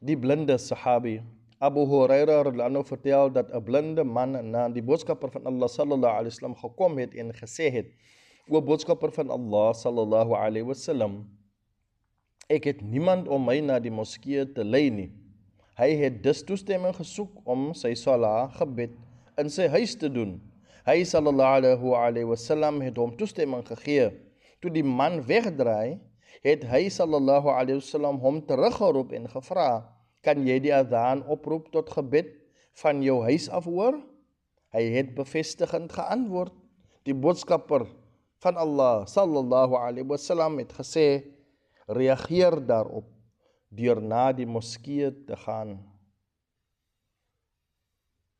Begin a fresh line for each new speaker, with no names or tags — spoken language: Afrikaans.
die blinde sahabi Abu Hurairah radhiyallahu vertel dat 'n blinde man na die boodskapper van Allah sallallahu alaihi wasallam gekom het en gesê het: "O boodskapper van Allah sallallahu alaihi wasallam, ek het niemand om my na die moskee te lei nie." Hy het dus toestemming gesoek om sy salat gebed in sy huis te doen. Hy sallallahu alaihi wasallam het hom toestemming gegee. Toe die man wegdraai, het hy sallallahu alaihi wasallam hom teruggeroep en gevra: "Kan jy die adhan oproep tot gebed van jou huis af hoor?" Hy het bevestigend geantwoord: "Die boodskapper van Allah sallallahu alaihi wasallam het gesê: Reageer daarop deur na die moskee te gaan."